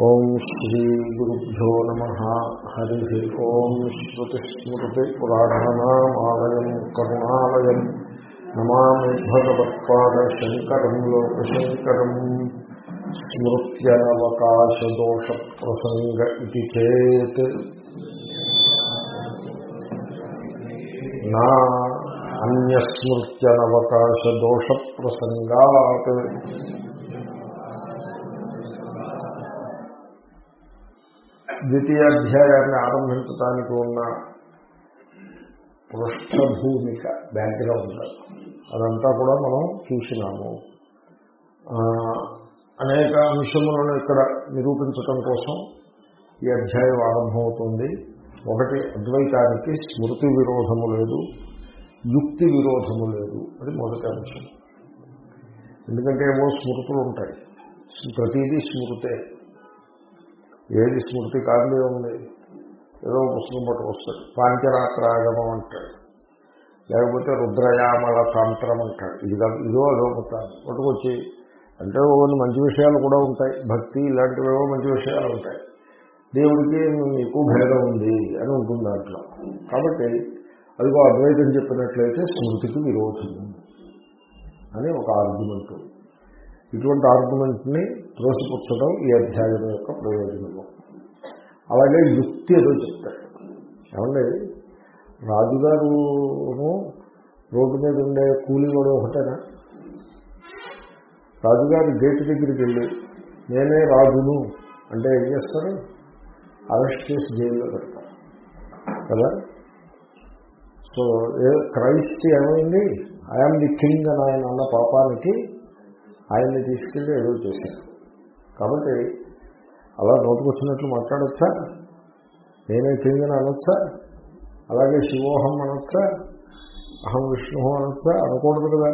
ఓం శ్రీ గురుభ్యో నమ. హరి ఓం శ్రుతిస్మృతి శ్రుతిస్మృతిపురాణానామాలయం కరుణాలయం. నమామి భగవత్పాదశంకరం లోకశంకరం. స్మృత్యవకాశదోషప్రసంగ ఇది చేత్. నా అన్యస్మృత్యనవకాశదోషప్రసంగాత్. ద్వితీయ అధ్యాయాన్ని ఆరంభించడానికి ఉన్న పృష్ఠభూమిక బ్యాక్గ్రౌండ్ అదంతా కూడా మనం చూసినాము. అనేక అంశములను ఇక్కడ నిరూపించటం కోసం ఈ అధ్యాయం ఆరంభమవుతుంది. ఒకటి అద్వైతానికి స్మృతి విరోధము లేదు యుక్తి విరోధము లేదు అది మొదటి అంశం. ఎందుకంటే ఏవో స్మృతులు ఉంటాయి. ప్రతిదీ స్మృతే. ఏది స్మృతి కాదులే ఉంది. ఏదో పుస్తకం పట్టుకొస్తాడు పాంచరాత్రాగమం అంటాడు. లేకపోతే రుద్రయామల తంత్రం అంటాడు. ఇది ఇదో అదో మొత్తాన్ని పట్టుకొచ్చి అంటే కొన్ని మంచి విషయాలు కూడా ఉంటాయి. భక్తి ఇలాంటివేవో మంచి విషయాలు ఉంటాయి. దేవుడికి మీకు భేదం ఉంది అని ఉంటుంది దాంట్లో. కాబట్టి అదిగో అద్వైతం చెప్పినట్లయితే స్మృతికి విరోధం అని ఒక ఆర్గ్యుమెంట్ ఇటువంటి ఆర్గ్యుమెంట్ని త్రోసిపుచ్చడం ఈ అధ్యాయం యొక్క ప్రయోజనము. అలాగే యుక్తి ఏదో చెప్తాడు. ఏమండి? రాజుగారును రోడ్డు మీద ఉండే కూలీ కూడా ఒకటేనా? రాజుగారి గేటు దగ్గరికి వెళ్ళి నేనే రాజును అంటే ఏం చేస్తారు? అరెస్ట్ చేసి జైల్లో పెడతారు. కదా? సో క్రైస్ట్ ఏమైంది? ఐఎమ్ ది కింగ్ అని ఆయన అన్న పాపానికి ఆయన్ని తీసుకెళ్ళి ఏదో చేశారు. కాబట్టి అలా నోటుకొచ్చినట్లు మాట్లాడచ్చా? నేనే చెందిన అనొచ్చా? అలాగే శివోహం అనొచ్చా? అహం విష్ణు అనొచ్చా? అనకూడదు కదా.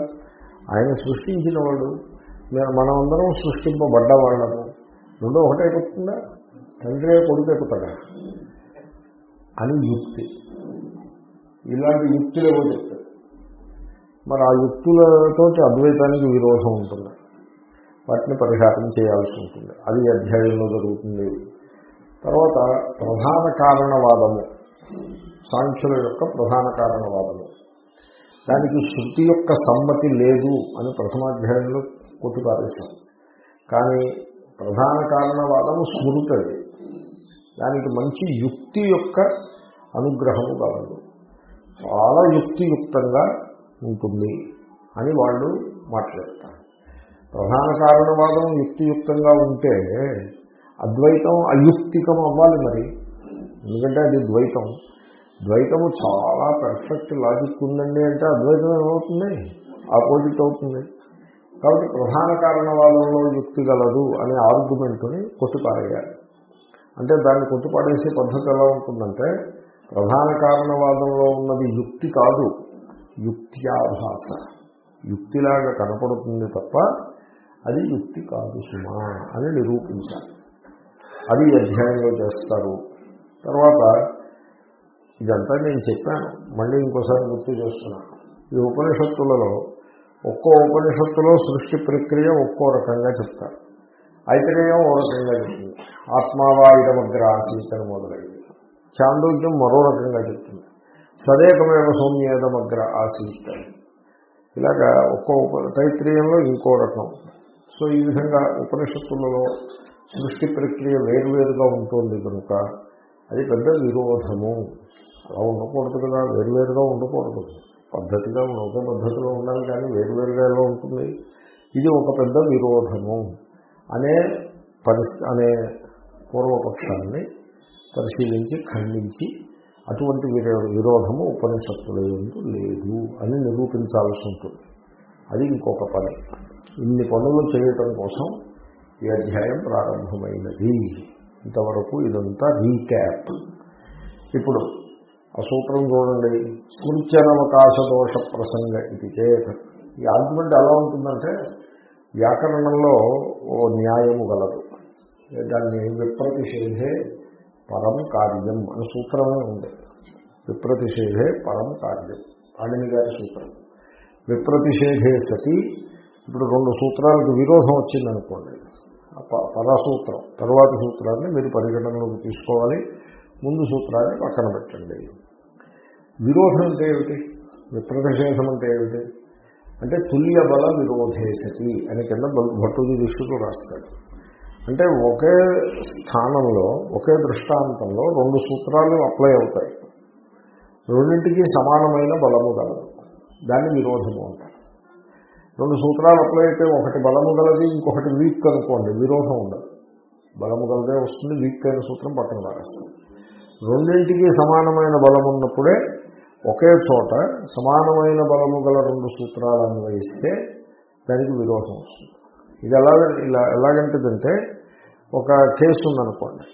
ఆయన సృష్టించిన వాడు మనమందరం సృష్టింపబడ్డ వాళ్ళము రెండో ఒకటే ఎక్కుతుందా తండ్రి కొడుకు ఎక్కుతాడా? అని యుక్తి. ఇలాంటి యుక్తులు ఏవో చెప్తారు? మరి ఆ యుక్తులతోటి అద్వైతానికి విరోధం ఉంటుంది? వాటిని పరిహారం చేయాల్సి ఉంటుంది. అది అధ్యాయంలో జరుగుతుంది. తర్వాత ప్రధాన కారణవాదము సాంఖ్యుల యొక్క ప్రధాన కారణవాదము. దానికి శృతి యొక్క సమ్మతి లేదు అని ప్రథమాధ్యాయంలో కొట్టిపారేశాం. కానీ ప్రధాన కారణవాదము స్మృతది. దానికి మంచి యుక్తి యొక్క అనుగ్రహము కలదు. చాలా యుక్తియుక్తంగా ఉంటుంది అని వాళ్ళు మాట్లాడతారు ప్రధాన కారణవాదం యుక్తియుక్తంగా ఉంటే అద్వైతం అయుక్తికం అవ్వాలి మరి. ఎందుకంటే అది ద్వైతం. ద్వైతము చాలా పర్ఫెక్ట్ లాజిక్ ఉందండి అంటే అద్వైతం ఏమవుతుంది? ఆపోజిట్ అవుతుంది. కాబట్టి ప్రధాన కారణవాదంలో యుక్తి గలదు అనే ఆర్గ్యుమెంట్ని కొట్టుపారేయాలి. అంటే దాన్ని కొట్టుపాడేసే పద్ధతి ఎలా ఉంటుందంటే ప్రధాన కారణవాదంలో ఉన్నది యుక్తి కాదు యుక్త్యాభాస యుక్తిలాగా కనపడుతుంది తప్ప అది యుక్తి కాదు సుమా అని నిరూపించాలి. అది అధ్యయనంలో చేస్తారు. తర్వాత ఇదంతా నేను చెప్పాను. మళ్ళీ ఇంకోసారి గుర్తు చేస్తున్నాను ఈ ఉపనిషత్తులలో ఒక్కో ఉపనిషత్తులో సృష్టి ప్రక్రియ ఒక్కో రకంగా చెప్తారు. ఐతరేయం ఓ రకంగా చెప్తుంది. ఆత్మావా ఇదమగ్ర ఆసీతను మొదలైంది. చాందోగ్యం మరో రకంగా చెప్తుంది. సదేకమేవ సౌమ్యేదమగ్ర ఆసీత్ ఇలాగా ఒక్కో తైత్రీయంలో ఇంకో రకం. సో ఈ విధంగా ఉపనిషత్తులలో సృష్టి ప్రక్రియ వేరువేరుగా ఉంటుంది కనుక అది పెద్ద విరోధము. అలా ఉండకూడదు కదా వేరువేరుగా ఉండకూడదు. పద్ధతిగా ఒకే పద్ధతిలో ఉండాలి కానీ వేరువేరుగా ఎలా ఉంటుంది? ఇది ఒక పెద్ద విరోధము. అనే పరిస్థితి అనే పూర్వపక్షాన్ని పరిశీలించి ఖండించి అటువంటి విరోధము ఉపనిషత్తుల లేదు అని నిరూపించాల్సి ఉంటుంది. అది ఇంకొక పని. ఇన్ని పనులు చేయటం కోసం ఈ అధ్యాయం ప్రారంభమైనది. ఇంతవరకు ఇదంతా రీక్యాప్. ఇప్పుడు ఆ సూత్రం చూడండి. స్మృత్యనవకాశ దోష ప్రసంగ ఇది చేత. ఈ ఆర్గ్యుమెంట్ ఎలా ఉంటుందంటే వ్యాకరణంలో ఓ న్యాయము గలదు. దాన్ని విప్రతిషేధే పరం కార్యం అనే సూత్రమే ఉంది. విప్రతిషేధే పరం కార్యం. పాణిని గారి సూత్రం. విప్రతిషేధే సతి ఇప్పుడు రెండు సూత్రాలకు విరోధం వచ్చిందనుకోండి. ప- పరసూత్రం తరువాత సూత్రాన్ని మీరు పరిగణనలోకి తీసుకోవాలి. ముందు సూత్రాన్ని పక్కన పెట్టండి. విరోధం అంటే ఏమిటి? విప్రతిషేధం అంటే ఏమిటి? అంటే తుల్య బల విరోధేసతి అని కింద భట్టుది దృష్టితో రాస్తాడు. అంటే ఒకే స్థానంలో ఒకే దృష్టాంతంలో రెండు సూత్రాలు అప్లై అవుతాయి. రెండింటికి సమానమైన బలము కలదు. దాన్ని విరోధము అంటారు. రెండు సూత్రాలు అప్లై అయితే ఒకటి బలము గలది ఇంకొకటి వీక్ అనుకోండి విరోధం ఉండదు. బలము గలదే వస్తుంది వీక్ అయిన సూత్రం పక్కన పారేస్తుంది రెండింటికి సమానమైన బలం ఉన్నప్పుడే ఒకే చోట సమానమైన బలము గల రెండు సూత్రాలు అన్వయిస్తే దానికి విరోధం వస్తుంది. ఇది ఎలా ఇలా ఎలాగంటుందంటే ఒక కేసు ఉందనుకోండి.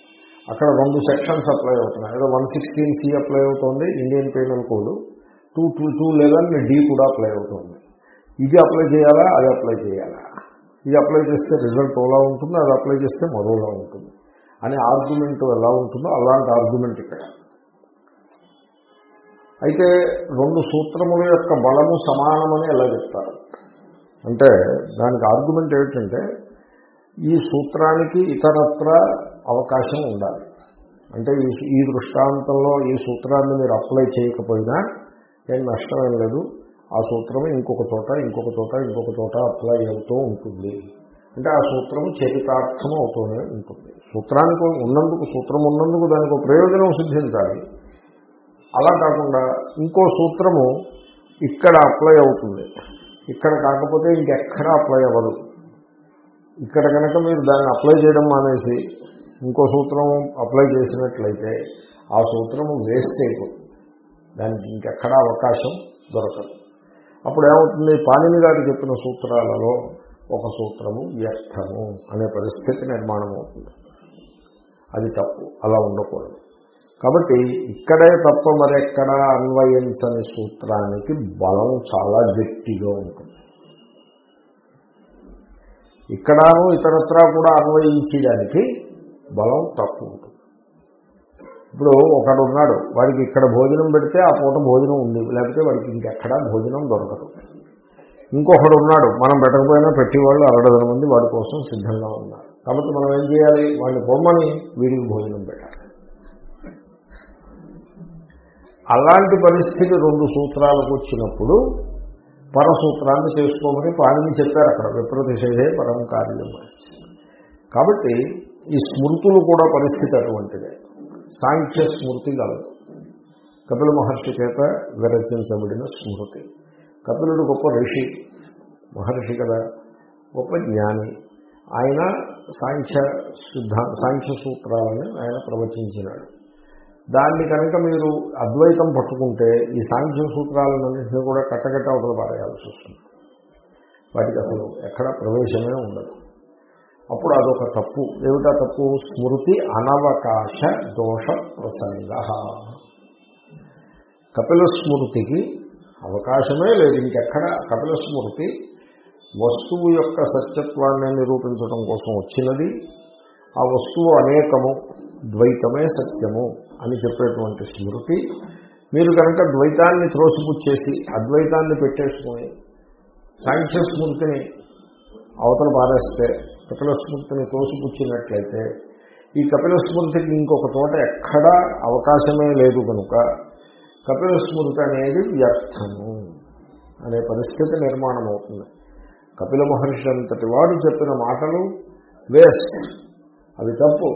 అక్కడ రెండు సెక్షన్స్ అప్లై అవుతున్నాయి. ఏదో వన్ సిక్స్టీన్ సి అప్లై అవుతుంది Indian penal code two two two eleven D కూడా అప్లై అవుతుంది. ఇది అప్లై చేయాలా అది అప్లై చేయాలా? ఇది అప్లై చేస్తే రిజల్ట్ ఓలా ఉంటుంది అది అప్లై చేస్తే మరోలా ఉంటుంది. అనే ఆర్గ్యుమెంట్ ఎలా ఉంటుందో అలాంటి ఆర్గ్యుమెంట్ ఇక్కడ. అయితే రెండు సూత్రముల యొక్క బలము సమానమని ఎలా చెప్తారు? అంటే దానికి ఆర్గ్యుమెంట్ ఏమిటంటే ఈ సూత్రానికి ఇతరత్ర అవకాశం ఉండాలి. అంటే ఈ ఈ దృష్టాంతంలో ఈ సూత్రాన్ని మీరు అప్లై చేయకపోయినా ఏం నష్టమేం లేదు. ఆ సూత్రము ఇంకొక చోట ఇంకొక చోట ఇంకొక చోట అప్లై అవుతూ ఉంటుంది. అంటే ఆ సూత్రము చరితార్థం అవుతూనే ఉంటుంది. సూత్రానికి ఉన్నందుకు సూత్రం ఉన్నందుకు దానికి ఒక ప్రయోజనం సిద్ధించాలి. అలా కాకుండా ఇంకో సూత్రము ఇక్కడ అప్లై అవుతుంది. ఇక్కడ కాకపోతే ఇంకెక్కడ అప్లై అవ్వదు. ఇక్కడ కనుక మీరు దాన్ని అప్లై చేయడం మానేసి ఇంకో సూత్రం అప్లై చేసినట్లయితే ఆ సూత్రము వేస్ట్ అయిపోతుంది. దానికి ఇంకెక్కడ అవకాశం దొరకదు. అప్పుడు ఏమవుతుంది పాణిని గారు చెప్పిన సూత్రాలలో ఒక సూత్రము వ్యర్థము అనే పరిస్థితి నిర్మాణం అవుతుంది అది తప్పు. అలా ఉండకూడదు. కాబట్టి ఇక్కడే తప్ప మరెక్కడా అన్వయించని సూత్రానికి బలం చాలా గట్టిగా ఉంటుంది. ఇక్కడను ఇతరత్రా కూడా అన్వయించడానికి బలం తక్కువ ఉంటుంది. ఇప్పుడు ఒకడు ఉన్నాడు వాడికి ఇక్కడ భోజనం పెడితే ఆ పూట భోజనం ఉంది లేకపోతే వాడికి ఇంకెక్కడా భోజనం దొరకదు. ఇంకొకడు ఉన్నాడు మనం పెట్టకపోయినా పెట్టేవాళ్ళు అరడదన మంది వాడి కోసం సిద్ధంగా ఉన్నారు. కాబట్టి మనం ఏం చేయాలి? వాడిని బొమ్మని వీడికి భోజనం పెట్టాలి. అలాంటి పరిస్థితి రెండు సూత్రాలకు వచ్చినప్పుడు పరసూత్రాన్ని చేసుకోమని పాణిని చెప్పారు అక్కడ విప్రతిషేధే పరం కార్యం కాబట్టి ఈ స్మృతులు కూడా పరిస్థితి అటువంటిదే. సాంఖ్య స్మృతి గలదు. కపిల మహర్షి చేత విరచించబడిన స్మృతి. కపిలుడు గొప్ప ఋషి మహర్షి కదా గొప్ప జ్ఞాని. ఆయన సాంఖ్య సిద్ధా సాంఖ్య సూత్రాలని ఆయన ప్రవచించినాడు. దాన్ని కనుక మీరు అద్వైతం పట్టుకుంటే ఈ సాంఖ్య సూత్రాలన్నింటినీ కూడా కట్టగట్ట అవతల పారేయాల్సి వస్తుంది. వాటికి అసలు ఎక్కడ ప్రవేశమే ఉండదు. అప్పుడు అదొక తప్పు. ఏమిటా తప్పు? స్మృతి అనవకాశ దోష ప్రసంగ. కపిల స్మృతికి అవకాశమే లేదు. ఇంకెక్కడ? కపిల స్మృతి వస్తువు యొక్క సత్యత్వాన్ని నిరూపించడం కోసం వచ్చినది. ఆ వస్తువు అనేకము ద్వైతమే సత్యము అని చెప్పేటువంటి స్మృతి. మీరు కనుక ద్వైతాన్ని త్రోసిపుచ్చేసి అద్వైతాన్ని పెట్టేసుకుని సాంఖ్య స్మృతిని అవతల పారేస్తే కపిల స్మృతిని తోసిపుచ్చినట్లయితే ఈ కపిల స్మృతికి ఇంకొక చోట ఎక్కడా అవకాశమే లేదు కనుక కపిల స్మృతి అనేది వ్యర్థము అనే పరిస్థితి నిర్మాణం అవుతుంది కపిల మహర్షి అంతటి వాడు చెప్పిన మాటలు వేస్ట్. అవి తప్పు.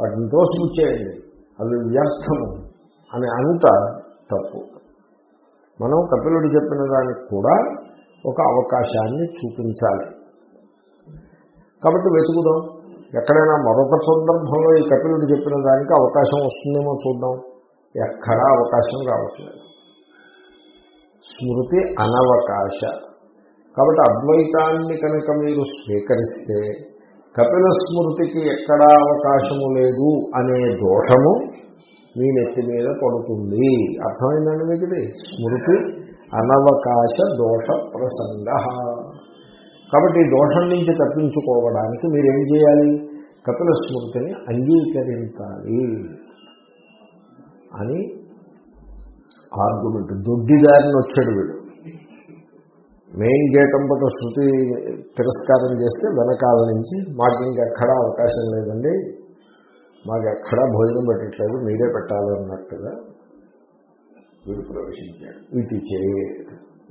వాటిని తోసిపుచ్చేయండి. అవి వ్యర్థము అని అంత తప్పు. మనం కపిలుడు చెప్పిన దానికి కూడా ఒక అవకాశాన్ని చూపించాలి. కాబట్టి వెతుకుదాం. ఎక్కడైనా మరొక సందర్భంలో ఈ కపిలుడు చెప్పిన దానికి అవకాశం వస్తుందేమో చూద్దాం. ఎక్కడా అవకాశం రావట్లేదు. స్మృతి అనవకాశ. కాబట్టి అద్వైతాన్ని కనుక మీరు స్వీకరిస్తే కపిల స్మృతికి ఎక్కడా అవకాశము లేదు అనే దోషము మీ నెత్తి మీద పడుతుంది. అర్థమైందండి మీకు ఇది స్మృతి అనవకాశ దోష ప్రసంగ. కాబట్టి ఈ దోషం నుంచి తప్పించుకోవడానికి మీరేం చేయాలి? కపిల స్మృతిని అంగీకరించాలి అని ఆర్గ్యుమెంట్. దొడ్డిదారిని వచ్చాడు వీడు. మెయిన్ గేట్ అంబట శృతి తిరస్కారం చేస్తే వెనకాల నుంచి మాకు ఇంకెక్కడా అవకాశం లేదండి. మాకు ఎక్కడా భోజనం పెట్టట్లేదు మీరే పెట్టాలి అన్నట్టుగా వీడు ప్రవేశించాడు. ఇది చే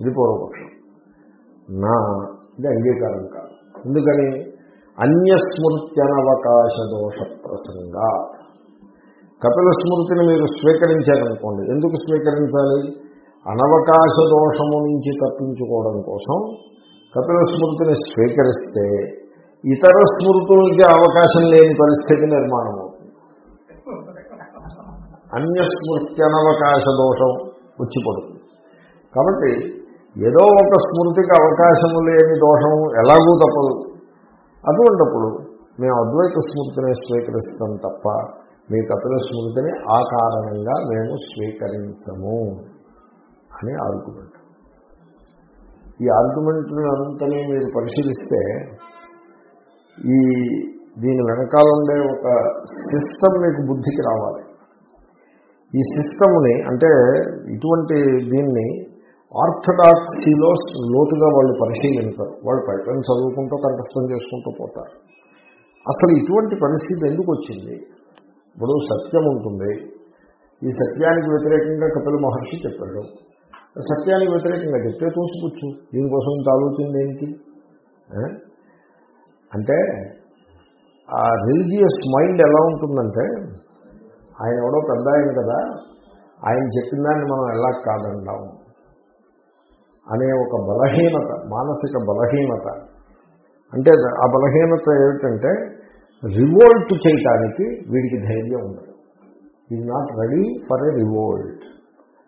ఇది పూర్వపక్షం. నా ఇది అంగీకారం కాదు. ఎందుకని? అన్యస్మృత్యనవకాశ దోష ప్రసంగా కపిల స్మృతిని మీరు స్వీకరించారనుకోండి. ఎందుకు స్వీకరించాలి? అనవకాశ దోషము నుంచి తప్పించుకోవడం కోసం కపిల స్మృతిని స్వీకరిస్తే ఇతర స్మృతులకి అవకాశం లేని పరిస్థితి నిర్మాణం అవుతుంది. అన్యస్మృత్యనవకాశ దోషం వచ్చి పడుతుంది. కాబట్టి ఏదో ఒక స్మృతికి అవకాశము లేని దోషము ఎలాగూ తప్పదు. అటువంటిప్పుడు మేము అద్వైత స్మృతిని స్వీకరిస్తాం తప్ప మీ కపిల స్మృతిని ఆ కారణంగా మేము స్వీకరించము అని ఆర్గ్యుమెంట్. ఈ ఆర్గ్యుమెంట్లంతని మీరు పరిశీలిస్తే ఈ దీని వెనకాల ఉండే ఒక సిస్టమ్ మీకు బుద్ధికి రావాలి. ఈ సిస్టమ్ని అంటే ఇటువంటి దీన్ని ఆర్థడాక్సీలో లోతుగా వాళ్ళు పరిశీలించరు. వాళ్ళు పైపైన చదువుకుంటూ కంఠస్థం చేసుకుంటూ పోతారు. అసలు ఇటువంటి పరిస్థితి ఎందుకు వచ్చింది? ఇప్పుడు సత్యం ఉంటుంది. ఈ సత్యానికి వ్యతిరేకంగా కపిల మహర్షి చెప్పాడు. సత్యానికి వ్యతిరేకంగా చెప్తే తోసిపుచ్చు దీనికోసం ఇంత ఆలోచన ఏంటి? అంటే ఆ రిలీజియస్ మైండ్ ఎలా ఉంటుందంటే ఆయన ఎవడో పెద్ద ఆయన కదా. ఆయన చెప్పిన దాన్ని మనం ఎలా కాదంటాము అనే ఒక బలహీనత మానసిక బలహీనత. అంటే ఆ బలహీనత ఏమిటంటే రివోల్ట్ చేయటానికి వీడికి ధైర్యం ఉండదు. Is not ready for a revolt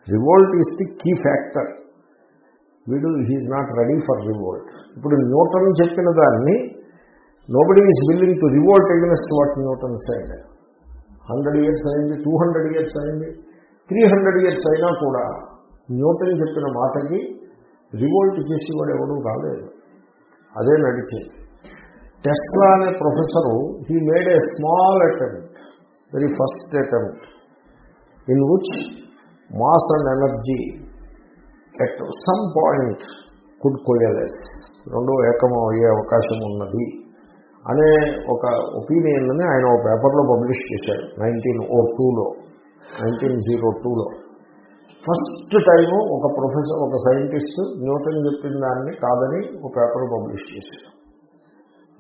revolt is the key factor వీడు he's not ready for revolt ఇప్పుడు న్యూటన్ చెప్పిన దాన్ని nobody is willing to revolt against what Newton said hundred years అయింది టూ హండ్రెడ్ ఇయర్స్ అయింది three hundred years అయినా కూడా Newton చెప్పిన మాటకి రివోల్ట్ చేసేవాడు ఎవడూ రాలేదు అదే నడిచేది టెస్లా అనే professor he made a small attempt very first attempt in which mass and energy at some point could coalesce రెండో ఏకం అయ్యే అవకాశం ఉన్నది అనే ఒక ఒపీనియన్ని ఆయన ఒక పేపర్లో పబ్లిష్ చేశాడు నైన్టీన్ ఓ టూలో నైన్టీన్ జీరో టూలో ఫస్ట్ టైం ఒక ప్రొఫెసర్ ఒక సైంటిస్ట్ న్యూటన్ చెప్పిన దాన్ని కాదని ఒక పేపర్ పబ్లిష్ చేశారు.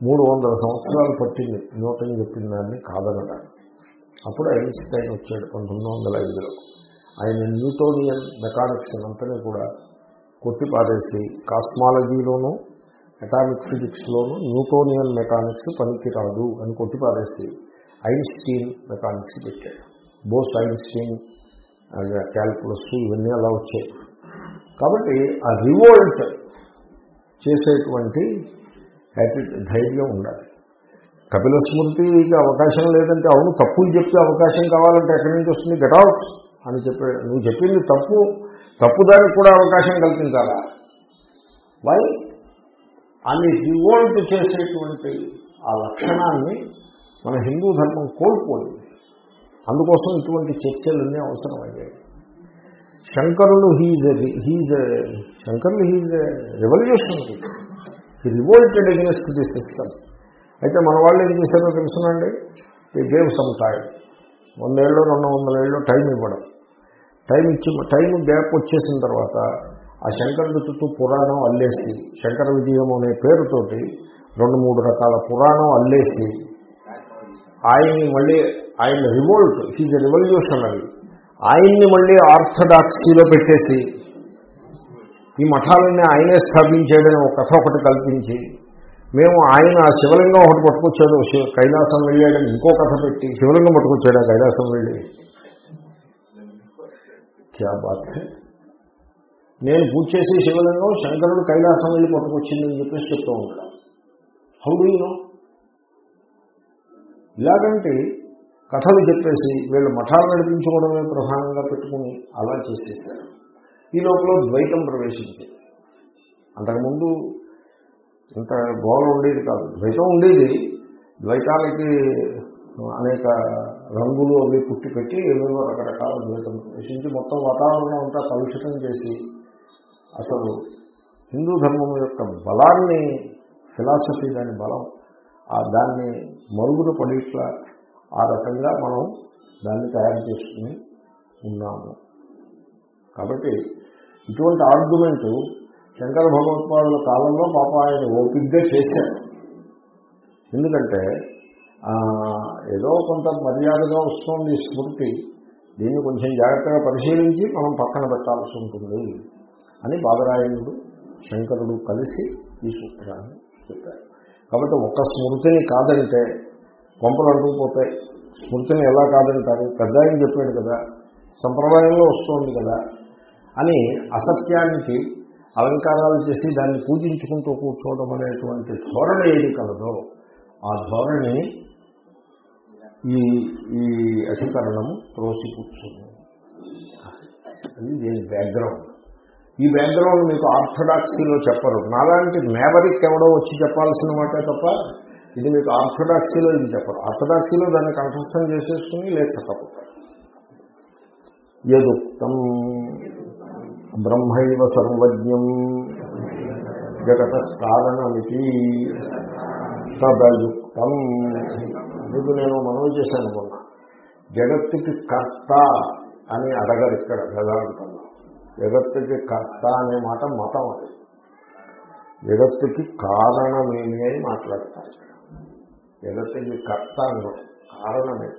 మూడు వందల సంవత్సరాలు పట్టింది న్యూటన్ చెప్పిన దాన్ని కాదనడానికి. అప్పుడు ఐన్స్టైన్ వచ్చాడు పంతొమ్మిది వందల ఐదులో. ఆయన న్యూటోనియన్ మెకానిక్స్ అంతనే కూడా కొట్టి పారేసి కాస్మాలజీలోనూ అటామిక్ ఫిజిక్స్లోనూ న్యూటోనియన్ మెకానిక్స్ పనికిరాదు అని కొట్టి పారేసి ఐన్స్టీన్ మెకానిక్స్ పెట్టాడు. బోస్ ఐన్స్టీన్ క్యాల్కులస్ ఇవన్నీ అలా వచ్చాయి. కాబట్టి ఆ రివోల్ట్ చేసేటువంటి ధైర్యం ఉండాలి. కపిల స్మృతికి అవకాశం లేదంటే అవును తప్పులు చెప్పే అవకాశం కావాలంటే ఎక్కడి నుంచి వస్తుంది? గెటౌట్ అని చెప్పే నువ్వు చెప్పింది తప్పు తప్పుదానికి కూడా అవకాశం కల్పించాలా? వై అని రివోల్ట్ చేసేటువంటి ఆ లక్షణాన్ని మన హిందూ ధర్మం కోల్పోయింది. అందుకోసం ఇటువంటి చర్చలన్నీ అవసరమయ్యాయి. శంకరులు హీజ్ హీజ్ శంకరులు he's revolution he revolted against the system అయితే మన వాళ్ళు ఏం చేశారో తెలుసునండి? ఈ గేమ్ సమ్ టైం వందేళ్ళు రెండు వందల ఏళ్ళు టైం ఇవ్వడం. టైం ఇచ్చి టైం గ్యాప్ వచ్చేసిన తర్వాత ఆ శంకరుడి చుట్టూ పురాణం అల్లేసి శంకర విజయం అనే పేరుతోటి రెండు మూడు రకాల పురాణం అల్లేసి ఆయన్ని మళ్ళీ ఆయన రివోల్ట్ హీజ్ రివల్యూషనరీ ఆయన్ని మళ్ళీ ఆర్థడాక్సీలో పెట్టేసి ఈ మఠాలన్నీ ఆయనే స్థాపించాడని ఒక కథ ఒకటి కల్పించి మేము ఆయన శివలింగం ఒకటి పట్టుకొచ్చాడు కైలాసం వెళ్ళాడని ఇంకో కథ పెట్టి శివలింగం పట్టుకొచ్చాడు కైలాసం వెళ్ళి. క్యా బాత్ నేను పూజ చేసి శివలింగం శంకరుడు కైలాసం వెళ్ళి పట్టుకొచ్చిందని చెప్పేసి చెప్తూ ఉంటాడు. హౌ డూ నో ఇలాగంటే కథలు చెప్పేసి వీళ్ళు మఠాలు నడిపించుకోవడమే ప్రధానంగా పెట్టుకుని అలా చేసేసారు ఈ లోపల ద్వైతం ప్రవేశించింది. అంతకుముందు ఇంత గోళ ఉండేది కాదు. ద్వైతం ఉండేది. ద్వైతానికి అనేక రంగులు అవి పుట్టి పెట్టి రకరకాల ద్వైతం ప్రవేశించి మొత్తం వాతావరణం అంతా కలుషితం చేసి అసలు హిందూ ధర్మం యొక్క బలాన్ని ఫిలాసఫీ దాని బలం ఆ దాన్ని మరుగున పడిట్లా ఆ రకంగా మనం దాన్ని తయారు చేసుకుని ఉన్నాము. కాబట్టి ఇటువంటి ఆర్గ్యుమెంట్ శంకర భగవత్పాదుల కాలంలో పాప ఆయన ఓపిక్గా చేశారు. ఎందుకంటే ఏదో కొంత మర్యాదగా వస్తుంది ఈ స్మృతి దీన్ని కొంచెం జాగ్రత్తగా పరిశీలించి మనం పక్కన పెట్టాల్సి ఉంటుంది అని బాదరాయణుడు శంకరుడు కలిసి ఈ సూత్రాన్ని చెప్పారు. కాబట్టి ఒక స్మృతిని కాదంటే కొంపలు అంటుకుపోతాయి స్మృతిని ఎలా కాదంటారు? పెద్ద ఆయన చెప్పాడు కదా సంప్రదాయంలో వస్తుంది కదా అని అసత్యానికి అలంకారాలు చేసి దాన్ని పూజించుకుంటూ కూర్చోవడం అనేటువంటి ధోరణి ఏది కలదో ఆ ధోరణి ఈ ఈ అధికరణము త్రోసి కూర్చుంది. అది దీని బ్యాక్గ్రౌండ్ ఈ బ్యాక్గ్రౌండ్ మీకు ఆర్థడాక్సీలో చెప్పరు. నాలాంటి మేవరిక్ ఎవడో వచ్చి చెప్పాల్సిన మాట తప్ప ఇది మీకు ఆర్థడాక్సీలో ఇది చెప్పరు. ఆర్థడాక్సీలో దాన్ని కంఠస్థం చేసేసుకుని లేదు యదుక్తం. బ్రహ్మైవ సర్వజ్ఞం జగత కారణమితి తదయుక్తం. మీకు నేను మనవి చేశాను మొన్న. జగత్తుకి కర్త అని అడగరు ఇక్కడ వేదాంతంలో. జగత్తుకి కర్త అనే మాట మతం అది. జగత్తుకి కారణమేమి అని మాట్లాడతారు. జగత్తుకి కర్త అన్నాం కారణమే.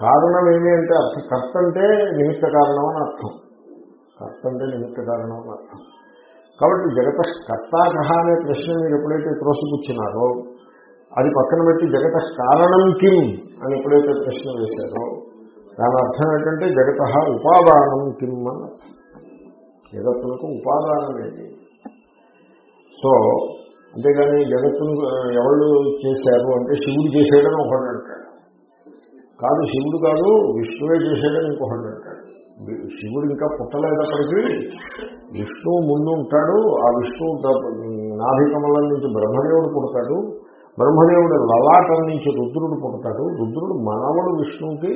కారణం ఏమి అంటే అర్థం. కర్త అంటే నిమిత్త కారణం అని అర్థం. కర్త అంటే నిమిత్త కారణం అని అర్థం. కాబట్టి జగత కర్తాకహ అనే ప్రశ్న మీరు ఎప్పుడైతే త్రోసిపుచ్చినారో అది పక్కన పెట్టి జగత కారణం కిం అని ఎప్పుడైతే ప్రశ్న వేశారో దాని అర్థం ఏంటంటే జగత ఉపాదానం కిం అని అర్థం. జగత్తులకు ఉపాదానం ఏది? సో అంతేగాని జగత్తును ఎవళ్ళు చేశారు అంటే శివుడు చేసేయడం ఒకటి అంటాడు. కాదు శివుడు కాదు విష్ణువే చేసేయడం ఇంకొకటి అంటాడు. శివుడు ఇంకా పుట్టలేదప్పటికీ విష్ణువు ముందు ఉంటాడు ఆ విష్ణువు ద- నాభికమలం నుంచి బ్రహ్మదేవుడు పుడతాడు బ్రహ్మదేవుడు లలాటం నుంచి రుద్రుడు పుడతాడు రుద్రుడు మనవడు విష్ణువుకి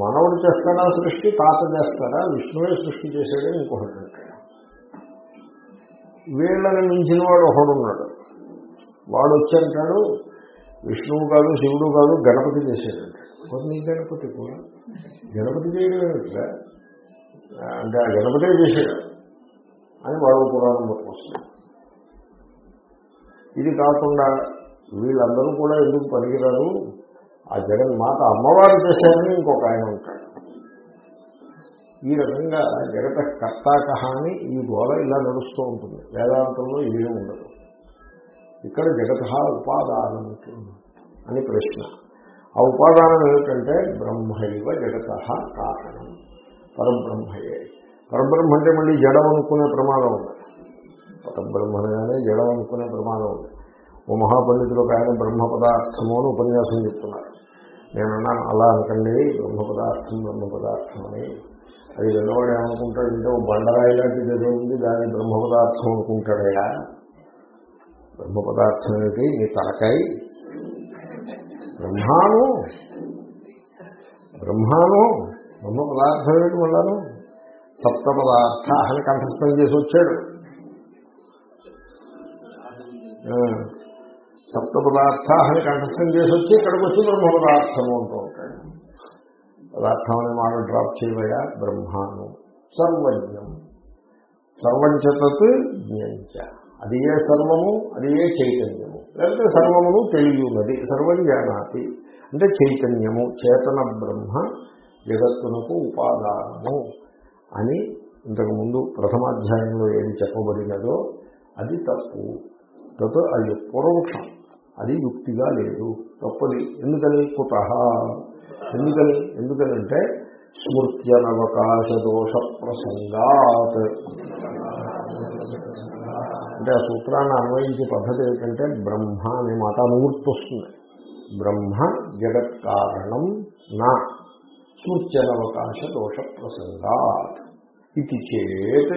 మనవడు చేస్తాడా సృష్టి తాత చేస్తాడా విష్ణువే సృష్టి చేసేయడం ఇంకొకటి అంటాడు. వీళ్ళని మించిన వాడు ఒకడున్నాడు. వాడు వచ్చి విష్ణువు కాదు శివుడు కాదు గణపతి చేసేటంటాడు నీ గణపతి కూడా. గణపతి చేయడం అంటే ఆ గణపతే చేసాడు అని వాడు పురాణం పట్టుకొస్తాడు ఇది కాకుండా వీళ్ళందరూ కూడా ఎందుకు పనికిరారు? ఆ జగన్మాత అమ్మవారు చేశారని ఇంకొక ఆయన ఉంటాడు. ఈ రకంగా జగత కర్తాకహ అని ఈ గోళ ఇలా నడుస్తూ ఉంటుంది. వేదాంతంలో ఇదే ఉండదు. ఇక్కడ జగత ఉపాదానం అని ప్రశ్న. ఆ ఉపాదానం ఏమిటంటే బ్రహ్మైవ జగత కారణం పరబ్రహ్మయే. పరబ్రహ్మ అంటే మళ్ళీ జడం అనుకునే ప్రమాదం ఉంది. పరబ్రహ్మనగానే జడం అనుకునే ప్రమాదం ఉంది. ఓ మహాపండితులు ఒక ఆయన బ్రహ్మ పదార్థము అని ఉపన్యాసం చెప్తున్నారు. నేను అలా అనకండి బ్రహ్మ పదార్థం బ్రహ్మ పదార్థం అని అది విన్నవాడు ఏమనుకుంటాడంటే ఓ బండరాయి లాంటిది ఏదో ఉంది దాన్ని బ్రహ్మ పదార్థం అనుకుంటాడయా బ్రహ్మ పదార్థం ఏంటి నీ తలకాయ. బ్రహ్మాను. బ్రహ్మాను. బ్రహ్మ పదార్థం ఏంటి మళ్ళాను సప్త పదార్థ అని కంఠస్థం చేసి వచ్చాడు. ఆ, సప్త పదార్థ అని కంఠస్థం చేసి వచ్చి ఇక్కడికి వచ్చి బ్రహ్మ పదార్థము అంటూ ఉంటాడు. పదార్థం మాట డ్రాప్ చేయవయా బ్రహ్మాను సర్వజ్ఞం. సర్వంచతత్ జ్ఞంచ. అది ఏ సర్వము? అది ఏ చైతన్యము. లేకపోతే సర్వమును తెలియనది సర్వం జానాతి. అంటే చైతన్యము చేతన బ్రహ్మ జగత్తునకు ఉపాదానము అని ఇంతకుముందు ప్రథమాధ్యాయంలో ఏది చెప్పబడినదో అది తప్పు. తత్ అది పూర్వపక్షం. అది యుక్తిగా లేదు. తప్పది. ఎందుకని? కుత ఎందుకని? ఎందుకనంటే స్మృత్యనవకాశ దోష ప్రసంగాత్ అంటే ఆ సూత్రాన్ని అన్వయించే పద్ధతి ఏంటంటే బ్రహ్మ అనే మాట అనువృత్తి వస్తుంది బ్రహ్మ జగత్ కారణం నా. స్మృత్యనవకాశ దోష ప్రసంగాత్ ఇది చేత్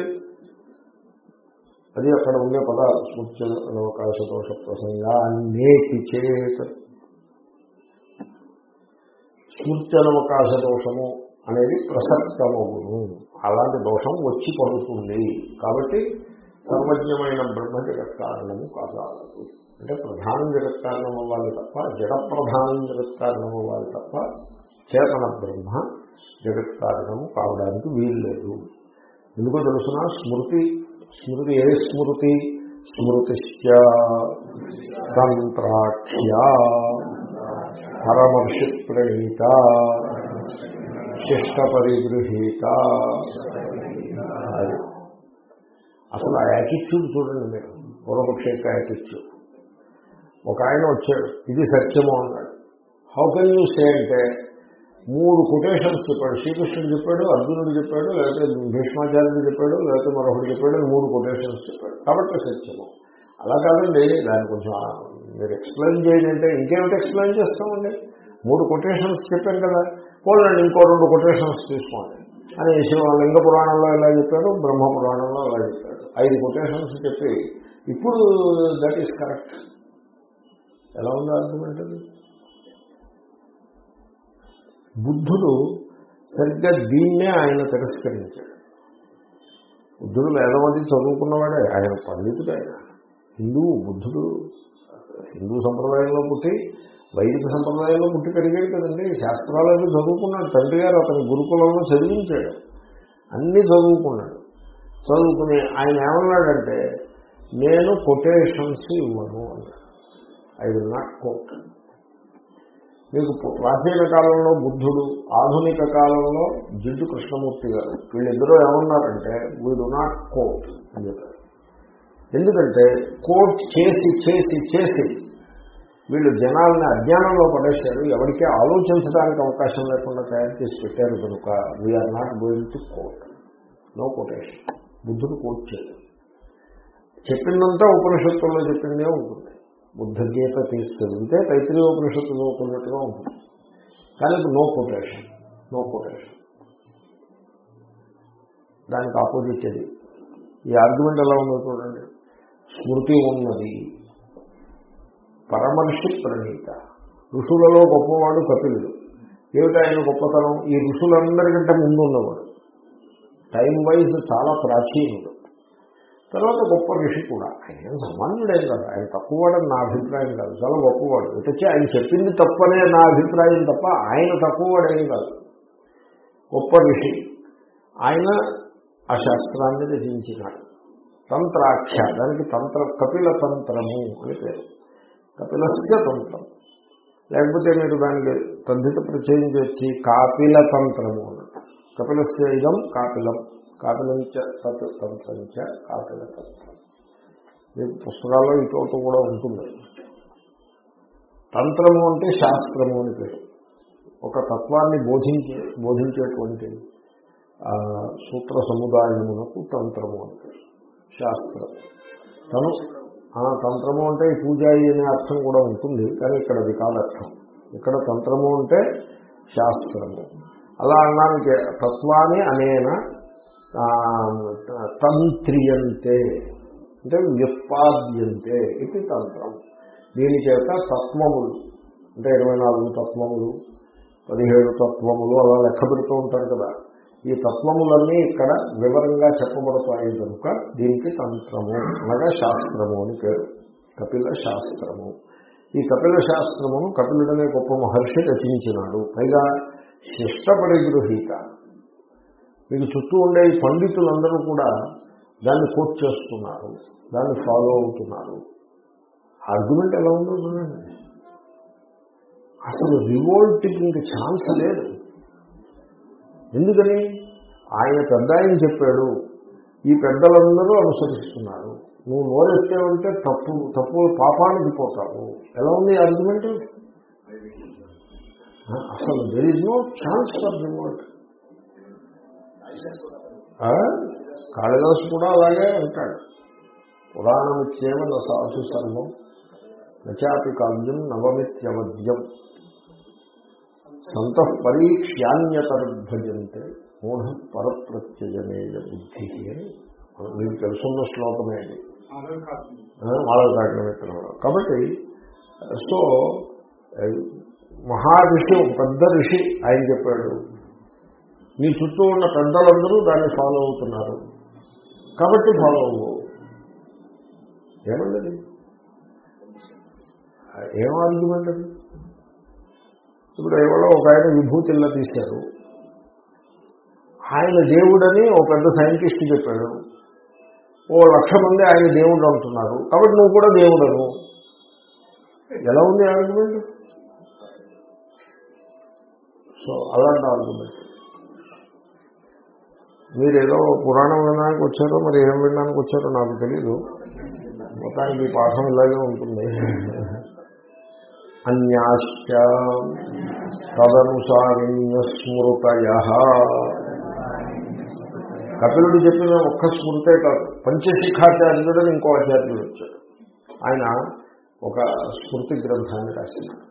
అది అక్కడ ఉండే పదాలు. స్మృత్యనవకాశ దోష ప్రసంగాన్నేతి చేత. స్మృత్యనవకాశ దోషము అనేది ప్రసక్తమగును. అలాంటి దోషం వచ్చి పడుతుంది. కాబట్టి సర్వజ్ఞమైన బ్రహ్మ జగత్ కారణము కాదాలదు అంటే ప్రధాన జగత్ కారణం అవ్వాలి తప్ప జడ ప్రధానం జగత్ కారణం అవ్వాలి తప్ప చేతన బ్రహ్మ జగత్ కారణము కావడానికి వీలు లేదు ఎందుకో తెలుసిన? స్మృతి స్మృతి ఏ స్మృతి స్మృతిశ్చ తంత్రాఖ్య పరమర్షి ప్రణీత శిష్ట పరిగృహీత అది అసలు ఆ యాటిట్యూడ్ చూడండి మీరు పూర్వపక్ష యొక్క యాటిట్యూడ్ ఒక ఆయన వచ్చాడు ఇది సత్యము అన్నాడు. హౌ కెన్ యూ సే అంటే మూడు కొటేషన్స్ చెప్పాడు. శ్రీకృష్ణుడు చెప్పాడు అర్జునుడు చెప్పాడు లేకపోతే భీష్మాచార్యుడు చెప్పాడు లేకపోతే మరొకటి చెప్పాడు మూడు కొటేషన్స్ చెప్పాడు. కాబట్టి సత్యము. అలా కాదండి దాన్ని కొంచెం మీరు ఎక్స్ప్లెయిన్ చేయండి అంటే ఇంకేమిటి ఎక్స్ప్లెయిన్ చేస్తామండి? మూడు కొటేషన్స్ చెప్పాను కదా. పోలండి ఇంకో రెండు కొటేషన్స్ తీసుకోండి. అని లింగ పురాణంలో ఎలా చెప్పాడు బ్రహ్మ పురాణంలో అలా చెప్పాడు ఐదు కొటేషన్స్ చెప్పి ఇప్పుడు దట్ ఈస్ కరెక్ట్ ఎలా ఉంది ఆర్గ్యుమెంట్ బుద్ధుడు సరిగ్గా దీన్నే ఆయన తిరస్కరించాడు. బుద్ధుడు వేదవది చదువుకున్నవాడే ఆయన పండితుడు. ఆయన హిందువు బుద్ధుడు హిందూ సంప్రదాయంలో పుట్టి వైదిక సంప్రదాయంలో పుట్టి పెరిగాడు కదండి. శాస్త్రాలను చదువుకున్నాడు. తండ్రి గారు అతని గురుకులంలో చదివించాడు. అన్నీ చదువుకున్నాడు. చదువుకుని ఆయన ఏమన్నాడంటే నేను కొటేషన్స్ ఇవ్వను అన్నాడు. I will not quote. మీకు ప్రాచీన కాలంలో బుద్ధుడు ఆధునిక కాలంలో జిడ్డు కృష్ణమూర్తి గారు. వీళ్ళిద్దరూ ఏమన్నారంటే వీ డు నాట్ కోట్ అని చెప్పారు. ఎందుకంటే కోట్ చేసి చేసి చేసి వీళ్ళు జనాల్ని అజ్ఞానంలో పడేశారు. ఎవరికీ ఆలోచించడానికి అవకాశం లేకుండా తయారు చేసి పెట్టారు కనుక we are not going to quote no quotation బుద్ధుడు కోట్ చేయలేదు. చెప్పిందంతా ఉపనిషత్తుల్లో చెప్పిందే ఉంటుంది. బుద్ధగీత తీసుకెళ్తే తైత్రీయ ఉపనిషత్తు నోకున్నట్టుగా ఉంటుంది. కానీ నో కొటేషన్ నో కొటేషన్ దానికి ఆపోజిట్ అది. ఈ ఆర్గ్యుమెంట్ ఎలా ఉందో చూడండి. స్మృతి ఉన్నది. పరమర్షి ప్రణీత. ఋషులలో గొప్పవాడు కపిలుడు. ఏమిటి ఆయన గొప్పతనం? ఈ ఋషులందరికంటే ముందు ఉన్నవాడు టైం వైజ్ చాలా ప్రాచీనుడు. తర్వాత గొప్ప ఋషి కూడా. ఆయన సామాన్యుడేం కాదు. ఆయన తక్కువవాడని నా అభిప్రాయం కాదు. చాలా గొప్పవాడు. వచ్చి ఆయన చెప్పింది తప్పనే నా అభిప్రాయం తప్ప ఆయన తక్కువవాడేం కాదు. గొప్ప ఋషి. ఆయన ఆ శాస్త్రాన్ని రచించినాడు. తంత్రాఖ్య. దానికి తంత్ర కపిల తంత్రము అని పేరు. కపిలస్య తంత్రం. లేకపోతే మీరు దానికి తద్ధిత ప్రచయం చేసి కాపిల తంత్రము అన్నట్టు. కపిలస్య ఇదం కాపిలం. కాపిలంచ తత్ తంత్రంచ కాపిల తంత్రం మీ పుస్తకాల్లో ఇటువంటి కూడా ఉంటుంది. తంత్రము అంటే శాస్త్రము అని పేరు. ఒక తత్వాన్ని బోధించే బోధించేటువంటి సూత్ర సముదాయమునకు తంత్రము అని పేరు. శాస్త్రం. తను తంత్రము అంటే పూజాయి అనే అర్థం కూడా ఉంటుంది కానీ ఇక్కడ అది కాదర్థం. ఇక్కడ తంత్రము అంటే శాస్త్రము. అలా అన్నానికి తత్వాన్ని అనేన తంత్రియంతే అంటే వ్యుత్పాద్యంతే ఇది తంత్రం. దీని చేత తత్వములు అంటే ఇరవై నాలుగు తత్వములు పదిహేడు తత్వములు అలా లెక్క పెడుతూ ఉంటారు కదా. ఈ తత్వములన్నీ ఇక్కడ వివరంగా చెప్పబడతాయి కనుక దీనికి తంత్రము అనగా శాస్త్రము అని పేరు. కపిల శాస్త్రము. ఈ కపిల శాస్త్రమును కపిలుడనే గొప్ప మహర్షి రచించినాడు. పైగా శిష్టపడి గృహీత. మీకు చుట్టూ ఉండే ఈ పండితులందరూ కూడా దాన్ని కోట్ చేస్తున్నారు దాన్ని ఫాలో అవుతున్నారు. ఆర్గ్యుమెంట్ ఎలా ఉందో చూడండి. అసలు రివోల్ట్కి ఇంక ఛాన్స్ లేదు. ఎందుకని? ఆయన పెద్ద ఆయన చెప్పాడు ఈ పెద్దలందరూ అనుసరిస్తున్నారు. నువ్వు నోరెత్తావంటే తప్పు తప్పు పాపానికి పోతావు. ఎలా ఉంది ఆర్గ్యుమెంట్ అసలు there is no chance for revolt Kalidasa కూడా అలాగే అంటాడు పురాణమిత్యేవ న సాధు సర్వం. నచాపి కావ్యం నవమిత్యవద్యం సంత పరీక్ష్యాన్యతర్భజంతే మూఢ పరప్రత్యయమేయ బుద్ధి. అని మీకు తెలుసున్న శ్లోకమే అది. మాధవకాకిన మిత్రంలో కాబట్టి సో మహారిషి పెద్ద ఋషి ఆయన చెప్పాడు మీ చుట్టూ ఉన్న పెద్దలందరూ దాన్ని ఫాలో అవుతున్నారు. కాబట్టి ఫాలో అవ్వు. ఏమండది? ఏం ఆర్గ్యుమెంట్ అది? ఇప్పుడు ఎవరో ఒక ఆయన విభూతిల్లా తీశారు. ఆయన దేవుడని ఒక పెద్ద సైంటిస్ట్ చెప్పాడు. ఓ లక్ష మంది ఆయన దేవుడు అంటున్నారు కాబట్టి నువ్వు కూడా దేవుడను ఎలా ఉంది ఆర్గ్యుమెంట్? సో అలాంటి ఆర్గ్యుమెంట్. మీరేదో పురాణం వినడానికి వచ్చారో మరి ఏం వినడానికి వచ్చారో నాకు తెలీదు. మొత్తానికి ఈ పాఠం ఇలాగే ఉంటుంది. అన్యాశ్చ తదనుసారిణ్య స్మృతయ కపిలుడు చెప్పిన ఒక్క స్మృతే కాదు. పంచశిఖాచార్యుడని ఇంకో ఆచార్యుడు వచ్చాడు. ఆయన ఒక స్మృతి గ్రంథాన్ని రాసినాడు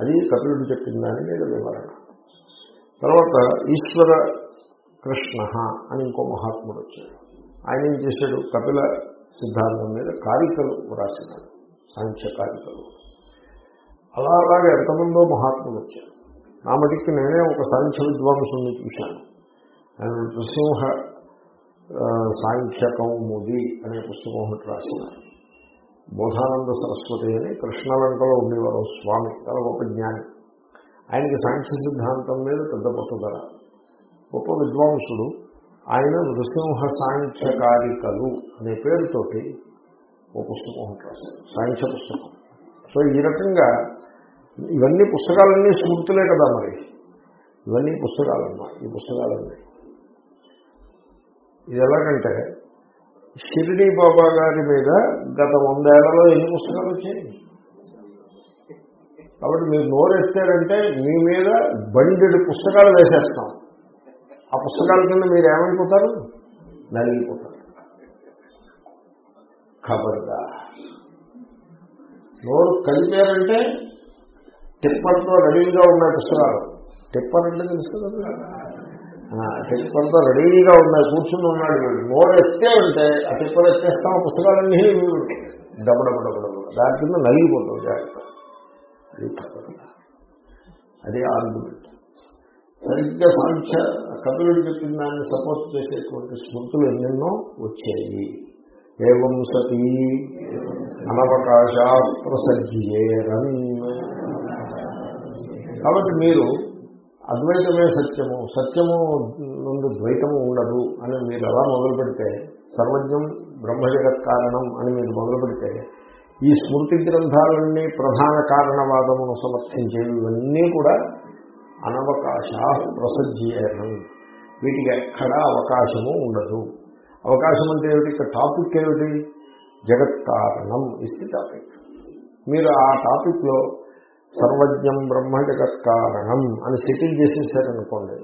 అది కపిలుడు చెప్పిన దాని మీద వివరణ. తర్వాత ఈశ్వర కృష్ణ అని ఇంకో మహాత్ముడు వచ్చాడు. ఆయన ఏం చేశాడు? కపిల సిద్ధాంతం మీద కారికలు వ్రాసినాడు సాంఖ్య కారికలు. అలా అలాగే ఎంతమందో మహాత్ములు వచ్చారు. నా మటుకి నేనే ఒక సాంఖ్య విద్వాంసుని చూశాను. ఆయన నృసింహ ఆ, మోదీ అనే పుస్తకం ఒకటి రాసినారు బోధానంద సరస్వతి అని కృష్ణలంకలో ఉండేవారు స్వామి చాలా గొప్ప జ్ఞాని. ఆయనకి సాంఖ్య సిద్ధాంతం మీద పెద్ద పట్టుదల. గొప్ప విద్వాంసుడు ఆయన నృసింహ సాంఖ్యకారికలు అనే పేరుతోటి ఓ పుస్తకం ఉంటారు సాంఖ్య పుస్తకం. సో ఈ రకంగా ఇవన్నీ పుస్తకాలన్నీ స్మృతులే కదా మరి. ఇవన్నీ పుస్తకాలమ్మా ఈ పుస్తకాలన్నీ. ఇది ఎలాగంటే షిరిడి బాబా గారి మీద గత వందేళ్ళలో ఎన్ని పుస్తకాలు వచ్చాయి? కాబట్టి మీరు నోరు మీ మీద బండెడు పుస్తకాలు వేసేస్తాం. ఆ పుస్తకాల కింద మీరు ఏమైపోతారు నలిగిపోతారు. ఖబర్దా నోరు కలిపారంటే టిప్పర్తో రెడీగా ఉన్నాయి పుస్తకాలు. టిప్పర్ అంటే తెలుసు కదా? టిప్పర్తో రెడీగా ఉన్నాయి కూర్చుని ఉన్నాడు వీడు. నోరు ఎత్తే ఉంటే ఆ టిప్పర్ ఎత్తేస్తాం ఆ పుస్తకాలన్నీ డబ్బడబడబడబడ దాని కింద నలిగిపోతుంది జాగ్రత్త. అది ఖబర్దా అది ఆర్గ్యుమెంట్. సరిగ్గా సాంఖ్య కపిలుడు చెప్పిన దాన్ని సపోర్ట్ చేసేటువంటి స్మృతులు ఎన్నెన్నో వచ్చాయి. ఏవం సతీ అనవకాశ ప్రసజ్యేరన్ కాబట్టి మీరు అద్వైతమే సత్యము సత్యము నుండి ద్వైతము ఉండదు అని మీరు ఎలా మొదలు పెడితే సర్వజ్ఞం బ్రహ్మజగత్ కారణం అని మీరు మొదలు పెడితే ఈ స్మృతి గ్రంథాలన్నీ ప్రధాన కారణవాదమును సమర్థించేవి ఇవన్నీ కూడా అనవకాశ ప్రసజ్యేనం వీటికి ఎక్కడా అవకాశము ఉండదు. అవకాశం అంటే ఏమిటి? ఇక్కడ టాపిక్ ఏమిటి? జగత్ కారణం ఇస్ టాపిక్ మీరు ఆ టాపిక్లో సర్వజ్ఞం బ్రహ్మ జగత్ కారణం అని సెటిల్ చేసేసారనుకోండి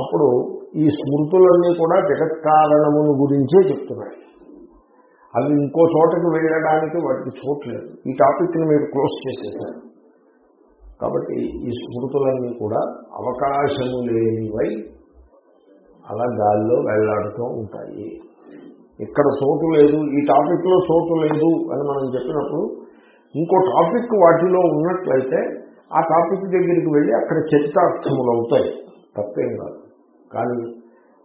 అప్పుడు ఈ స్మృతులన్నీ కూడా జగత్ కారణమును గురించే చెప్తున్నాయి. అవి ఇంకో చోటకి వెళ్ళడానికి వాటికి చోట్లేదు ఈ టాపిక్ని మీరు క్లోజ్ చేసేసారు. కాబట్టి ఈ స్మృతులన్నీ కూడా అవకాశము లేనివై అలా గాల్లో వెళ్ళాడుతూ ఉంటాయి. ఇక్కడ చోటు లేదు ఈ టాపిక్లో చోటు లేదు అని మనం చెప్పినప్పుడు ఇంకో టాపిక్ వాటిలో ఉన్నట్లయితే ఆ టాపిక్ దగ్గరికి వెళ్ళి అక్కడ చరితార్థములు అవుతాయి. తప్పేం కాదు. కానీ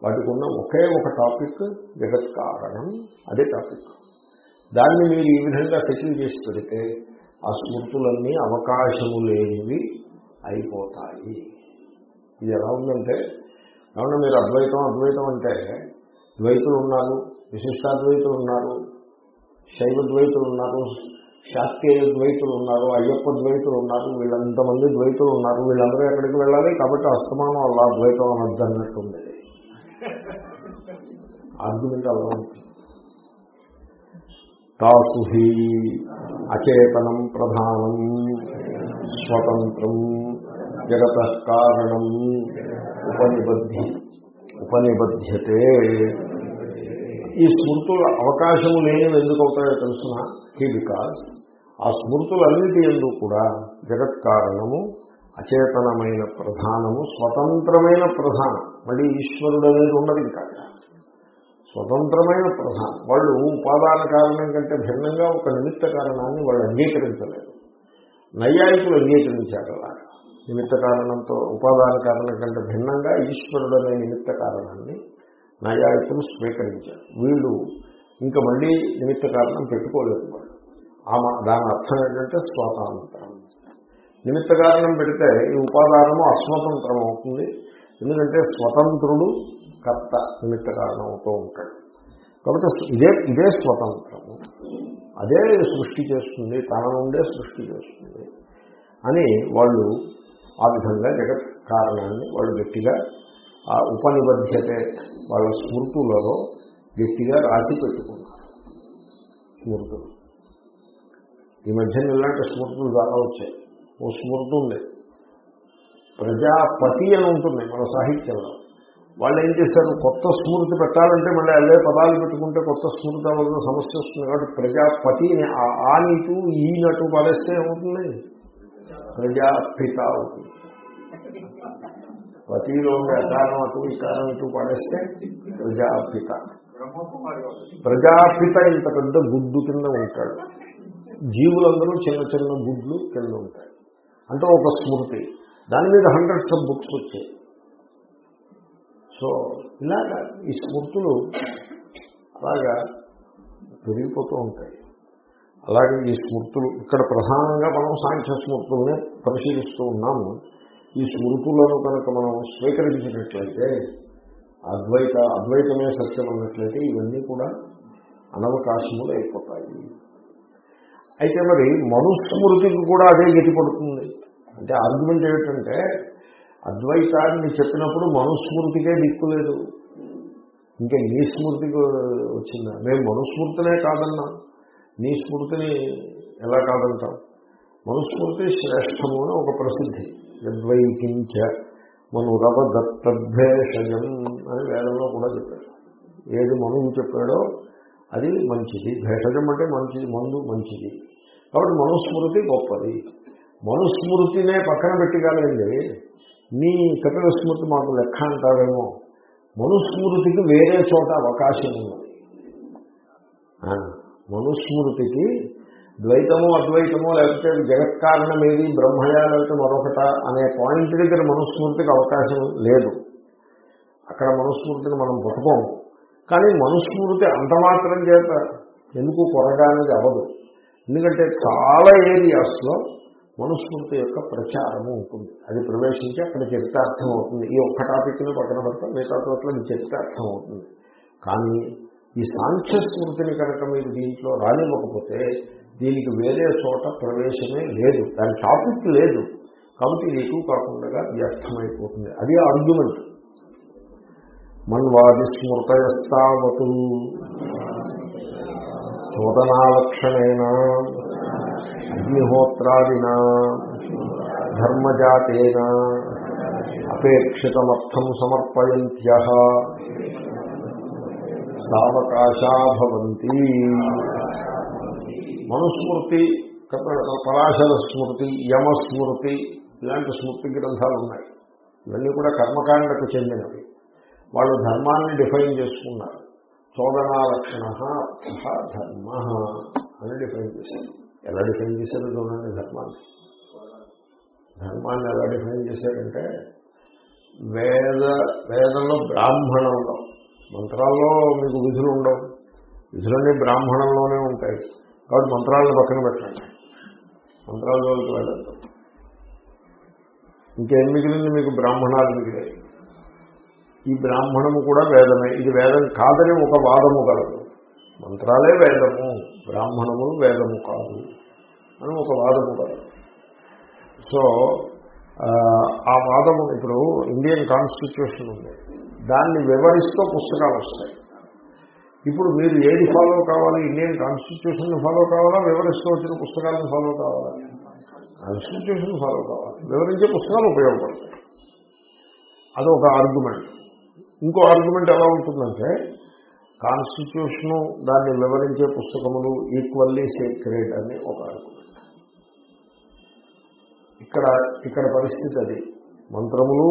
వాటికి ఉన్న ఒకే ఒక టాపిక్ జగత్ కారణం అదే టాపిక్. దాన్ని మీరు ఈ విధంగా సెటిల్ చేసి పెడితే ఆ స్మృతులన్నీ అవకాశము లేనివి అయిపోతాయి. ఇది ఎలా ఉందంటే ఏమన్నా మీరు అద్వైతం అద్వైతం అంటే ద్వైతులు ఉన్నారు విశిష్టాద్వైతులు ఉన్నారు శైవ ద్వైతులు ఉన్నారు శాస్త్రీయ ద్వైతులు ఉన్నారు అయ్యప్ప ద్వైతులు ఉన్నారు వీళ్ళంతమంది ద్వైతులు ఉన్నారు వీళ్ళందరూ ఎక్కడికి వెళ్ళాలి కాబట్టి అస్తమానం అలా ద్వైతం అనొద్దు అన్నట్టుంది. ఆర్గ్యుమెంట్ అలా ఉంటుంది. తాసు హి అచేతనం ప్రధానం స్వతంత్రం జగత కారణం ఉపనిబద్ధి ఉపనిబధ్యతే. ఈ స్మృతుల అవకాశము లేనివి ఎందుకు అవుతాయో తెలుసిన? హీ బికాస్ ఆ స్మృతులన్నిటి ఎందు కూడా జగత్ కారణము అచేతనమైన ప్రధానము స్వతంత్రమైన ప్రధానం. మళ్ళీ ఈశ్వరుడు అనేది ఉండదు ఇంకా. స్వతంత్రమైన ప్రధానం. వాళ్ళు ఉపాదాన కారణం కంటే భిన్నంగా ఒక నిమిత్త కారణాన్ని వాళ్ళు అంగీకరించలేదు. నైయాయికులు అంగీకరించారు అలాగా నిమిత్త కారణంతో ఉపాదాన కారణం కంటే భిన్నంగా ఈశ్వరుడు అనే నిమిత్త కారణాన్ని నైయాయికులు స్వీకరించారు. వీళ్ళు ఇంకా మళ్ళీ నిమిత్త కారణం పెట్టుకోలేదు వాళ్ళు. దాని అర్థం ఏంటంటే స్వాతంత్రం. నిమిత్త కారణం పెడితే ఈ ఉపాదానము అస్వతంత్రం అవుతుంది. ఎందుకంటే స్వతంత్రుడు కర్త నిమిత్త కారణం అవుతూ ఉంటాడు. కాబట్టి ఇదే ఇదే స్వతంత్రము అదే సృష్టి చేస్తుంది తన నుండే సృష్టి చేస్తుంది అని వాళ్ళు ఆ విధంగా జగత్ కారణాన్ని వాళ్ళు గట్టిగా ఆ ఉపనిబద్ధ్యతే వాళ్ళ స్మృతులలో గట్టిగా రాసి పెట్టుకున్నారు. స్మృతులు. ఈ మధ్యన ఇలాంటి స్మృతులు చాలా వచ్చాయి. ఓ స్మృతి ఉంది ప్రజాపతి అని ఉంటుంది మన సాహిత్యంలో. వాళ్ళు ఏం చేశారు? కొత్త స్మృతి పెట్టాలంటే మళ్ళీ అల్లే పదాలు పెట్టుకుంటే కొత్త స్మృతి అవ్వాల్సిన సమస్య వస్తుంది. కాబట్టి ప్రజాపతిని ఆ నీటు ఈ నటు పడేస్తే ఏమవుతుంది? ప్రజాపిత అవుతుంది. పతిలో ఉండే అకారం అటు ఇకారం ఇటు పడేస్తే ప్రజాపిత. ప్రజాపిత ఇంత పెద్ద గుడ్డు కింద ఉంటాడు. జీవులందరూ చిన్న చిన్న గుడ్లు కింద ఉంటాయి. అంటే ఒక స్మృతి. దాని మీద హండ్రెడ్స్ ఆఫ్ బుక్స్ వచ్చాయి. సో ఇలాగా ఈ స్మృతులు అలాగా పెరిగిపోతూ ఉంటాయి. అలాగే ఈ స్మృతులు ఇక్కడ ప్రధానంగా మనం సాంఖ్య స్మృతుల్ని పరిశీలిస్తూ ఉన్నాము. ఈ స్మృతులను కనుక మనం స్వీకరించినట్లయితే అద్వైత అద్వైతమే సత్యం అన్నట్లయితే ఇవన్నీ కూడా అనవకాశములు అయిపోతాయి. అయితే మరి మనుస్మృతికి కూడా అదే గతి పడుతుంది. అంటే ఆర్గ్యుమెంట్ ఏమిటంటే అద్వైతాన్ని చెప్పినప్పుడు మనుస్మృతికే దిక్కులేదు ఇంకా నీ స్మృతికి వచ్చిందా? మేము మనుస్మృతినే కాదన్నాం. నీ స్మృతిని ఎలా కాదంటాం మనుస్మృతి శ్రేష్టము అని ఒక ప్రసిద్ధి. యద్వైకించ మనురవ దత్తభేషజం అని వేదంలో కూడా చెప్పారు. ఏది మనువు చెప్పాడో అది మంచిది. భేషజం అంటే మంచిది మందు మంచిది. కాబట్టి మనుస్మృతి గొప్పది. మనుస్మృతినే పక్కన పెట్టగలండి మీ కపిల స్మృతి మాకు లెక్క అంటారేమో. మనుస్మృతికి వేరే చోట అవకాశం ఉంది. మనుస్మృతికి ద్వైతము అద్వైతము లేకపోతే జగత్కారణం ఏది బ్రహ్మయా లేకపోతే మరొకట అనే పాయింట్ దగ్గర మనుస్మృతికి అవకాశం లేదు. అక్కడ మనుస్మృతిని మనం పుట్టుకోము కానీ మనుస్మృతి అంత మాత్రం చేత ఎందుకు కొరగానేది అవ్వదు? ఎందుకంటే చాలా ఏరియాస్లో మనుస్మృతి యొక్క ప్రచారము ఉంటుంది. అది ప్రవేశించి అక్కడ చరితార్థం అవుతుంది. ఈ ఒక్క టాపిక్ని పక్కన పెడతా మిగతా చోట్ల ఇది చరితార్థం అవుతుంది. కానీ ఈ సాంఖ్య స్మృతిని కనుక మీరు దీంట్లో రానివ్వకపోతే దీనికి వేరే చోట ప్రవేశమే లేదు. దాని టాపిక్ లేదు. కాబట్టి ఇది ఎక్కువ కాకుండా వ్యర్థమైపోతుంది. అది ఆర్గ్యుమెంట్. మన్వాది స్మృతయస్తావతు చోదనాలక్షణైనా అగ్నిహోత్రాదినా ధర్మజాతేన అపేక్షితమర్థం సమర్పయంత్య సావకాశాభవంతి. మనుస్మృతి పరాశర స్మృతి యమస్మృతి ఇలాంటి స్మృతి గ్రంథాలు ఉన్నాయి. ఇవన్నీ కూడా కర్మకాండకు చెందినవి. వాళ్ళు ధర్మాన్ని డిఫైన్ చేసుకున్నారు. చోదనాలక్షణ ధర్మ అని డిఫైన్ చేశారు. ఎలా డిఫైన్ చేశారో చూడండి ధర్మాన్ని. ధర్మాన్ని ఎలా డిఫైన్ చేశారంటే వేద వేదంలో బ్రాహ్మణంలో మంత్రాల్లో మీకు విధులు ఉండవు. విధులన్నీ బ్రాహ్మణంలోనే ఉంటాయి. కాబట్టి మంత్రాలను పక్కన పెట్టండి. మంత్రాల్లోకి వెళ్ళద్దు. ఇంకేం మిగిలింది మీకు బ్రాహ్మణాలు మిగిలాయి ఈ బ్రాహ్మణము కూడా వేదమే. ఇది వేదం కాదని ఒక వాదము కలదు. మంత్రాలే వేదము. బ్రాహ్మణములు వేదము కాదు. అని ఒక వాదము కాదు. సో ఆ, ఆ వాదము ఇప్పుడు ఇండియన్ కాన్స్టిట్యూషన్ ఉంది. దాన్ని వివరిస్తూ పుస్తకాలు వస్తాయి. ఇప్పుడు మీరు ఏది ఫాలో కావాలి? ఇండియన్ కాన్స్టిట్యూషన్ ఫాలో కావాలా? వివరిస్తూ వచ్చిన పుస్తకాలను ఫాలో కావాలా? కాన్స్టిట్యూషన్ ఫాలో కావాలి? వివరించే పుస్తకాలు ఉపయోగపడతాయి. అదొక ఆర్గ్యుమెంట్. ఇంకో ఆర్గ్యుమెంట్ ఎలా ఉంటుందంటే కాన్స్టిట్యూషను దాన్ని వివరించే పుస్తకములు ఈక్వల్లీ సేక్రెడ్ అని ఒక ఆర్గ్యుమెంట్ ఇక్కడ ఇక్కడ పరిస్థితి అది. మంత్రములు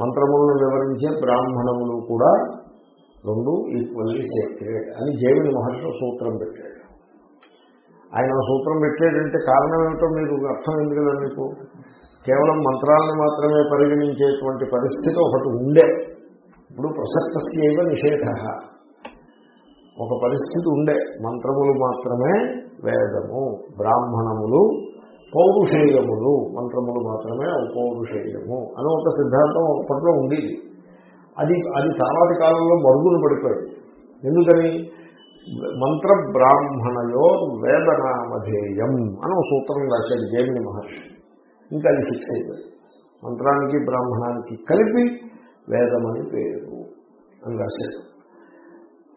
మంత్రములను వివరించే బ్రాహ్మణములు కూడా రెండు ఈక్వల్లీ సేక్రెడ్ అని జైవిని మహర్షి సూత్రం పెట్టాడు. ఆయన సూత్రం పెట్టాడంటే కారణం ఏమిటో మీరు అర్థమైంది కదా మీకు? కేవలం మంత్రాలను మాత్రమే పరిగణించేటువంటి పరిస్థితి ఒకటి ఉండే. ఇప్పుడు ప్రసక్తస్యవ నిషేధ. ఒక పరిస్థితి ఉండే. మంత్రములు మాత్రమే వేదము బ్రాహ్మణములు పౌరుషేయములు మంత్రములు మాత్రమే పౌరుషేయము అని ఒక సిద్ధాంతం ఒకప్పట్లో ఉండేది. అది అది తర్వాతి కాలంలో మరుగులు పడిపోయింది. ఎందుకని? మంత్ర బ్రాహ్మణయో వేదనామధేయం అని ఒక సూత్రం రాశాడు జైమిని మహర్షి. ఇంకా అది ఫిక్స్ అయిపోయింది. మంత్రానికి బ్రాహ్మణానికి కలిపి వేదమని పేరు అని రాశాడు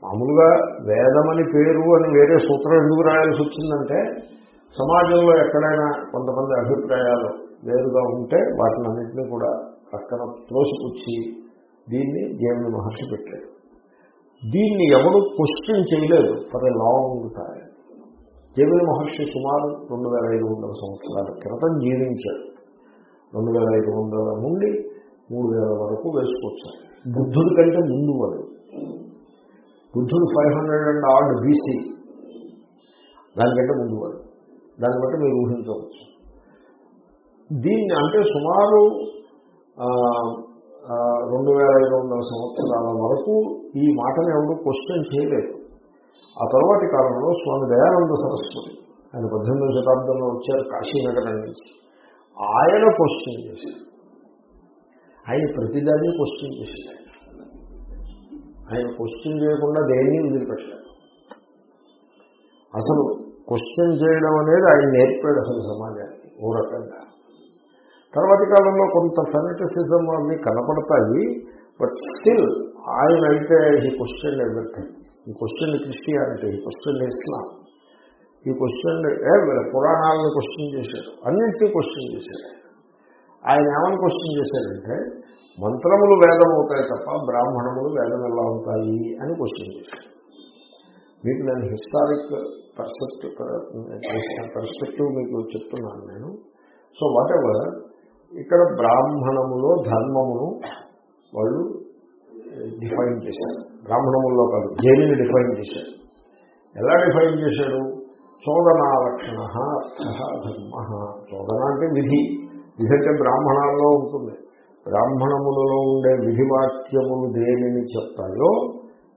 మామూలుగా వేదమని పేరు అని వేరే సూత్రం ఎందుకు రాయాల్సి వచ్చిందంటే సమాజంలో ఎక్కడైనా కొంతమంది అభిప్రాయాలు వేరుగా ఉంటే వాటిని అన్నింటినీ కూడా పక్కన త్రోసిపుచ్చి దీన్ని జైమిని మహర్షి పెట్టాడు. దీన్ని ఎవరు క్వశ్చన్ చేయలేదు for a long time Jaimini Maharshi సుమారు రెండు వేల ఐదు వందల సంవత్సరాల క్రితం జీవించాడు. రెండు వేల ఐదు వందల నుండి మూడు వేల వరకు వేసుకొచ్చారు బుద్ధుడి కంటే ముందు వాడు బుద్ధుడు five hundred and odd BC దానికంటే ముందు వాడు. దాన్ని బట్టి మీరు ఊహించవచ్చు. దీన్ని అంటే సుమారు రెండు వేల ఐదు వందల సంవత్సరాల వరకు ఈ మాటను ఎవరు క్వశ్చన్ చేయలేదు. ఆ తర్వాతి కాలంలో స్వామి దయానంద సరస్వతి ఆయన పద్దెనిమిదవ శతాబ్దంలో వచ్చారు కాశీనగరం నుంచి. ఆయన క్వశ్చన్ చేశారు. ఆయన ప్రతిదాన్ని క్వశ్చన్ చేశారు. ఆయన క్వశ్చన్ చేయకుండా దేన్ని వదిలిపెట్టారు. అసలు క్వశ్చన్ చేయడం అనేది ఆయన నేర్పాడు అసలు సమాజానికి ఓ రకంగా. తర్వాతి కాలంలో కొంత ఫెనటిసిజం అవి కనపడతాయి బట్ స్టిల్ ఆయన అయితే ఈ క్వశ్చన్ ఎవ్రీథింగ్. ఈ క్వశ్చన్ క్రిస్టియానిటీ ఈ క్వశ్చన్ ఇస్లాం ఈ క్వశ్చన్ పురాణాలను క్వశ్చన్ చేశారు అన్నింటినీ క్వశ్చన్ చేశారు ఆయన ఏమని క్వశ్చన్ చేశారంటే మంత్రములు వేదం అవుతాయి తప్ప బ్రాహ్మణములు వేదం ఎలా అవుతాయి అని క్వశ్చన్ చేశాను మీకు నేను హిస్టారిక్ పర్సెప్టివ్ పర్స్పెక్టివ్ మీకు చెప్తున్నాను నేను. సో వాట్ ఎవర్ ఇక్కడ బ్రాహ్మణములో ధర్మమును వాళ్ళు డిఫైన్ చేశారు. బ్రాహ్మణముల్లో కాదు దేనిని డిఫైన్ చేశారు. ఎలా డిఫైన్ చేశాడు చోదనాలక్షణ ధర్మ. చోదన అంటే విధి. విధి అంటే బ్రాహ్మణాల్లో ఉంటుంది. బ్రాహ్మణములలో ఉండే విధివాక్యములు దేనిని చెప్తాయో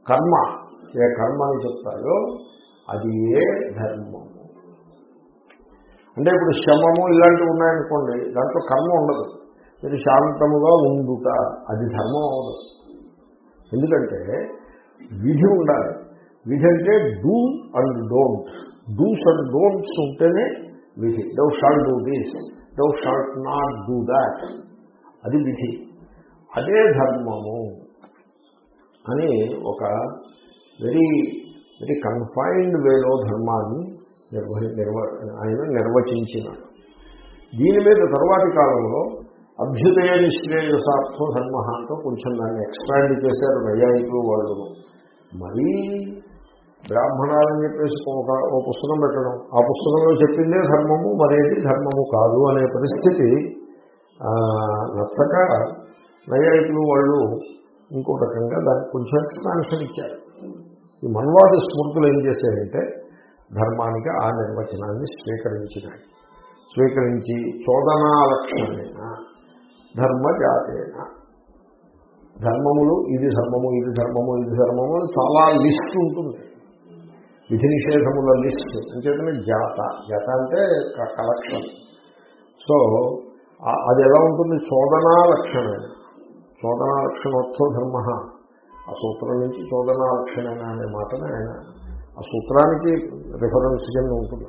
కర్మ ఏ కర్మని చెప్తాయో అది ఏ ధర్మము. అంటే ఇప్పుడు శమము ఇలాంటివి ఉన్నాయనుకోండి దాంట్లో కర్మ ఉండదు. మీరు శాంతముగా ఉండుట అది ధర్మం అవదు ఎందుకంటే విధి ఉండాలి. విధి అంటే do and don't dos and don'ts ఉంటేనే విధి. Thou shall do this thou shall not do that అది విధి. అదే ధర్మము అని ఒక వెరీ వెరీ కన్ఫైన్డ్ వేలో ధర్మాన్ని నిర్వహి నిర్వ ఆయన నిర్వచించినాడు. దీని మీద తర్వాతి కాలంలో అభ్యుదయ నిశ్రేయసార్థో ధర్మ అంటూ కొంచెం దాన్ని ఎక్స్పాండ్ చేశారు నైయాయికులు వాళ్ళు. మరీ బ్రాహ్మణాలని చెప్పేసి ఒక ఓ పుస్తకం పెట్టడం. ఆ పుస్తకంలో చెప్పిందే ధర్మము మరేది ధర్మము కాదు అనే పరిస్థితి నచ్చక నైయాయికులు వాళ్ళు ఇంకో రకంగా దానికి కొంచెం ఎక్స్పాన్షన్ ఇచ్చారు. ఈ మన్వాద స్మృతులు ఏం చేశాయంటే ధర్మానికి ఆ నిర్వచనాన్ని స్వీకరించినాయి. స్వీకరించి చోదనాలక్షణమైన ధర్మజాతేన ధర్మములు ఇది ధర్మము ఇది ధర్మము ఇది ధర్మము చాలా లిస్ట్ ఉంటుంది. విధి నిషేధముల లిస్ట్. అంచేతనే జాత. జాత అంటే కలెక్షన్ సో అది ఎలా ఉంటుంది? చోదనా లక్షణమే చోదనా లక్షణోత్సవ ధర్మ. ఆ సూత్రం నుంచి చోదనా లక్షణమైన అనే మాటనే ఆయన ఆ సూత్రానికి రిఫరెన్స్ కింద ఉంటుంది.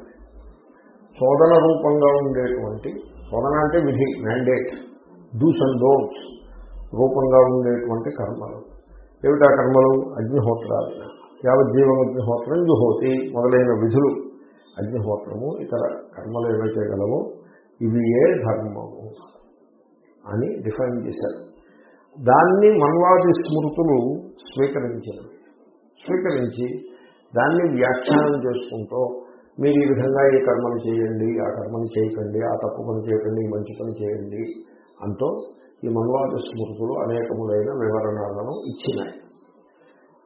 చోదన రూపంగా ఉండేటువంటి చోదన అంటే విధి మ్యాండేట్ డూస్ అండ్ డోన్స్ రూపంగా ఉండేటువంటి కర్మలు. ఏమిటా కర్మలు? అగ్నిహోత్రాలు. యావజ్జీవం అగ్నిహోత్రం జుహోతి మొదలైన విధులు. అగ్నిహోత్రము ఇతర కర్మలు ఏవైతే గలవో ఇవి ఏ ధర్మము అని డిఫైన్ చేశారు. దాన్ని మన్వాది స్మృతులు స్వీకరించారు. స్వీకరించి దాన్ని వ్యాఖ్యానం చేసుకుంటూ మీరు ఈ విధంగా ఈ కర్మను చేయండి ఆ కర్మను చేయకండి ఆ తప్పు పని చేయకండి ఈ మంచి పని చేయండి అంటూ ఈ మన్వాద స్మృతులు అనేకములైన వివరణలను ఇచ్చినాయి.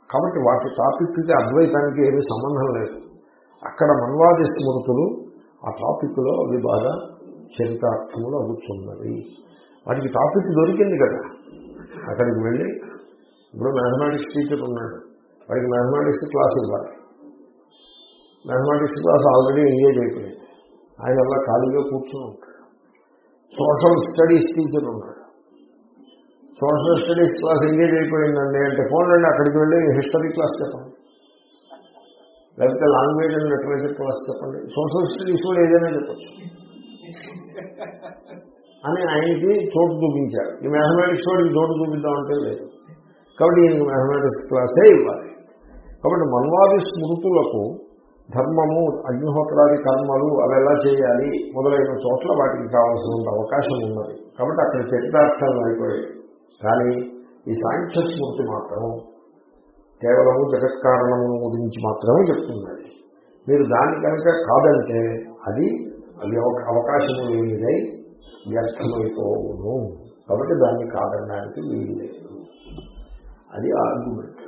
కాబట్టి వాటి టాపిక్కి అద్వైతానికి ఏమీ సంబంధం లేదు. అక్కడ మన్వాది స్మృతులు ఆ టాపిక్లో అవి బాగా చరితార్థములు అవుతున్నది. వాటికి టాపిక్ దొరికింది కదా. అక్కడికి వెళ్ళి ఇప్పుడు మ్యాథమెటిక్స్ టీచర్ ఉన్నాడు. వాడికి మ్యాథమెటిక్స్ క్లాస్ ఇవ్వాలి. మ్యాథమెటిక్స్ క్లాస్ ఆల్రెడీ ఎంగేజ్ అయిపోయింది. ఆయన అలా ఖాళీగా కూర్చొని ఉంటాడు. సోషల్ స్టడీస్ టీచర్ ఉన్నాడు. సోషల్ స్టడీస్ క్లాస్ ఎంగేజ్ అయిపోయిందండి అంటే ఫోన్ అక్కడికి వెళ్ళి హిస్టరీ క్లాస్ చెప్పండి. లేకపోతే లాంగ్వేజ్ అండ్ లిటరేచర్ క్లాస్ చెప్పండి. సోషల్ స్టడీస్ కూడా ఏదైనా చెప్పచ్చు. అని ఆయనకి చోటు చూపించారు. ఈ మ్యాథమెటిక్స్ వాడికి చోటు చూపిద్దామంటే లేదు. కాబట్టి ఈయనకి మ్యాథమెటిక్స్ క్లాసే ఇవ్వాలి. కాబట్టి మన్వాది స్మృతులకు ధర్మము అగ్నిహోత్రాది కర్మలు అవి ఎలా చేయాలి మొదలైన చోట్ల వాటికి కావాల్సిన అవకాశం ఉన్నది. కాబట్టి అక్కడ చరితార్థాలు అయిపోయాయి. కానీ ఈ సాంఖ్య స్మృతి మాత్రం కేవలము జగత్కారణము గురించి మాత్రమే చెప్తున్నది. మీరు దాన్ని కనుక కాదంటే అది అవి అవకాశము లేనిదై వ్యర్థమైపోవును. కాబట్టి దాన్ని కాదనడానికి వీలు లేదు. అది ఆర్గ్యుమెంట్.